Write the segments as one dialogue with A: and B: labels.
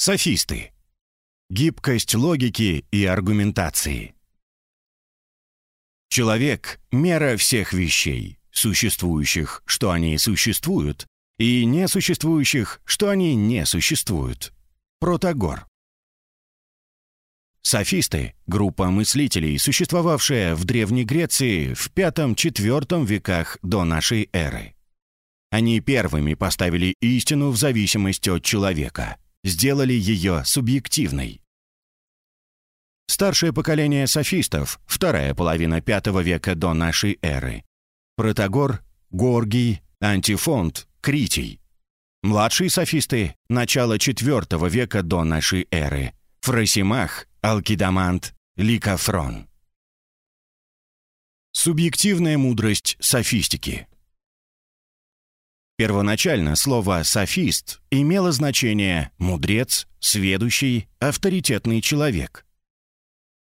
A: Софисты. Гибкость логики и аргументации. Человек — мера всех вещей, существующих, что они существуют, и несуществующих, что они не существуют. Протагор. Софисты — группа мыслителей, существовавшая в Древней Греции в V-IV веках до нашей эры. Они первыми поставили истину в зависимости от человека, сделали ее субъективной. Старшее поколение софистов, вторая половина V века до нашей эры. Протагор, Горгий, Антифонт, Критий. Младшие софисты – начало IV века до нашей эры. Фросимах, Алкидамант, Ликофрон. Субъективная мудрость софистики – Первоначально слово «софист» имело значение «мудрец», «сведущий», «авторитетный человек».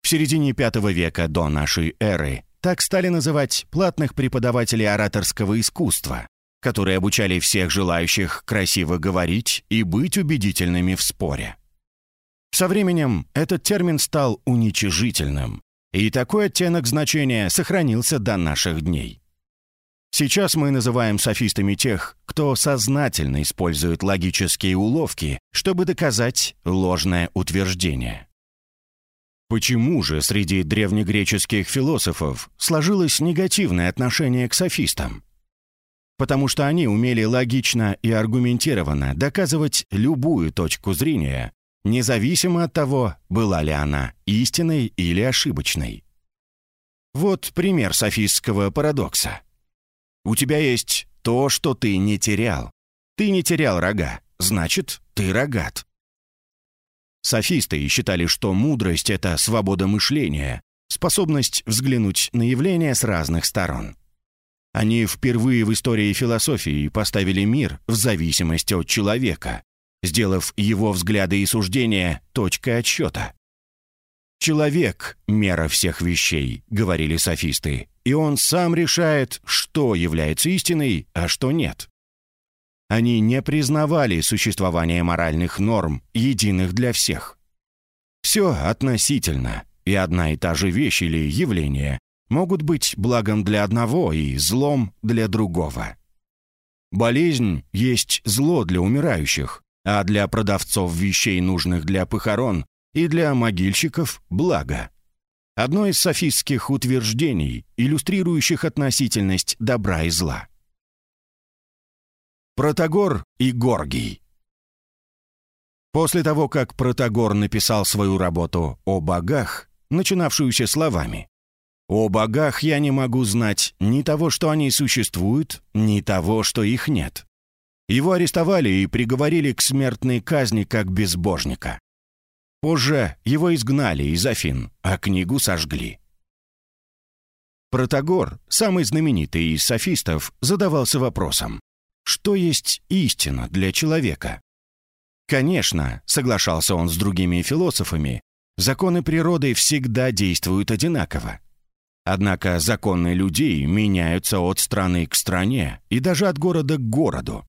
A: В середине V века до нашей эры так стали называть платных преподавателей ораторского искусства, которые обучали всех желающих красиво говорить и быть убедительными в споре. Со временем этот термин стал уничижительным, и такой оттенок значения сохранился до наших дней. Сейчас мы называем софистами тех, кто сознательно использует логические уловки, чтобы доказать ложное утверждение. Почему же среди древнегреческих философов сложилось негативное отношение к софистам? Потому что они умели логично и аргументированно доказывать любую точку зрения, независимо от того, была ли она истинной или ошибочной. Вот пример софистского парадокса. У тебя есть то, что ты не терял. Ты не терял рога, значит, ты рогат. Софисты считали, что мудрость — это свобода мышления, способность взглянуть на явления с разных сторон. Они впервые в истории философии поставили мир в зависимости от человека, сделав его взгляды и суждения точкой отсчета. «Человек — мера всех вещей», — говорили софисты, и он сам решает, что является истиной, а что нет. Они не признавали существование моральных норм, единых для всех. Все относительно, и одна и та же вещь или явление могут быть благом для одного и злом для другого. Болезнь есть зло для умирающих, а для продавцов вещей, нужных для похорон, и для могильщиков – благо. Одно из софистских утверждений, иллюстрирующих относительность добра и зла. Протагор и Горгий После того, как Протагор написал свою работу о богах, начинавшуюся словами «О богах я не могу знать ни того, что они существуют, ни того, что их нет». Его арестовали и приговорили к смертной казни как безбожника. Позже его изгнали из Афин, а книгу сожгли. Протагор, самый знаменитый из софистов, задавался вопросом, что есть истина для человека? Конечно, соглашался он с другими философами, законы природы всегда действуют одинаково. Однако законы людей меняются от страны к стране и даже от города к городу.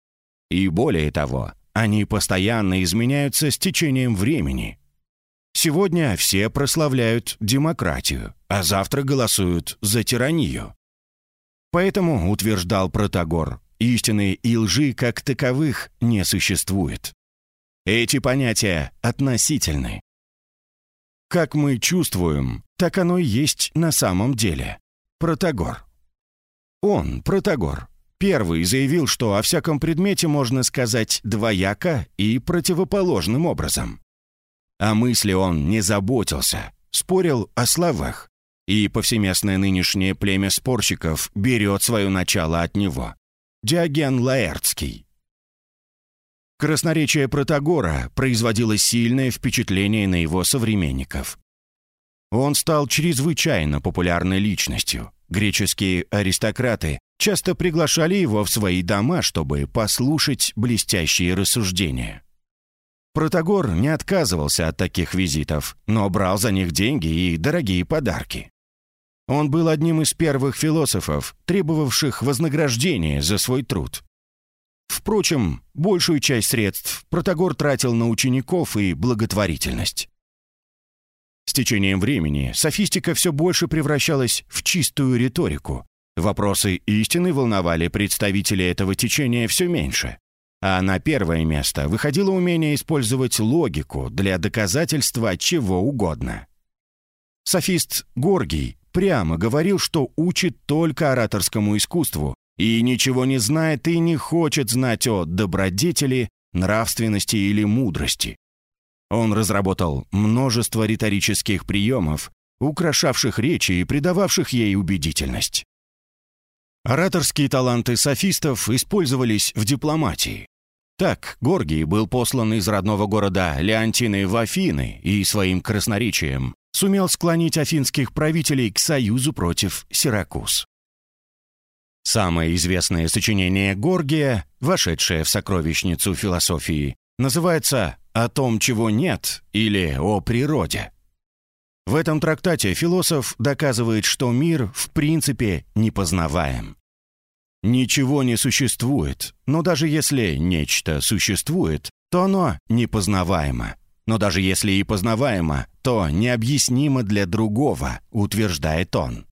A: И более того, они постоянно изменяются с течением времени. Сегодня все прославляют демократию, а завтра голосуют за тиранию. Поэтому, утверждал Протагор, истины и лжи как таковых не существует. Эти понятия относительны. Как мы чувствуем, так оно и есть на самом деле. Протагор. Он, Протагор, первый заявил, что о всяком предмете можно сказать двояко и противоположным образом. О мысли он не заботился, спорил о словах. И повсеместное нынешнее племя спорщиков берет свое начало от него. Диоген Лаэртский. Красноречие Протагора производило сильное впечатление на его современников. Он стал чрезвычайно популярной личностью. Греческие аристократы часто приглашали его в свои дома, чтобы послушать блестящие рассуждения. Протагор не отказывался от таких визитов, но брал за них деньги и дорогие подарки. Он был одним из первых философов, требовавших вознаграждения за свой труд. Впрочем, большую часть средств Протагор тратил на учеников и благотворительность. С течением времени софистика все больше превращалась в чистую риторику. Вопросы истины волновали представителей этого течения все меньше. А на первое место выходило умение использовать логику для доказательства чего угодно. Софист Горгий прямо говорил, что учит только ораторскому искусству и ничего не знает и не хочет знать о добродетели, нравственности или мудрости. Он разработал множество риторических приемов, украшавших речи и придававших ей убедительность. Ораторские таланты софистов использовались в дипломатии. Так, Горгий был послан из родного города Леонтины в Афины и своим красноречием сумел склонить афинских правителей к союзу против Сиракуз. Самое известное сочинение Горгия, вошедшее в сокровищницу философии, называется «О том, чего нет» или «О природе». В этом трактате философ доказывает, что мир в принципе непознаваем. Ничего не существует, но даже если нечто существует, то оно непознаваемо. Но даже если и познаваемо, то необъяснимо для другого, утверждает он.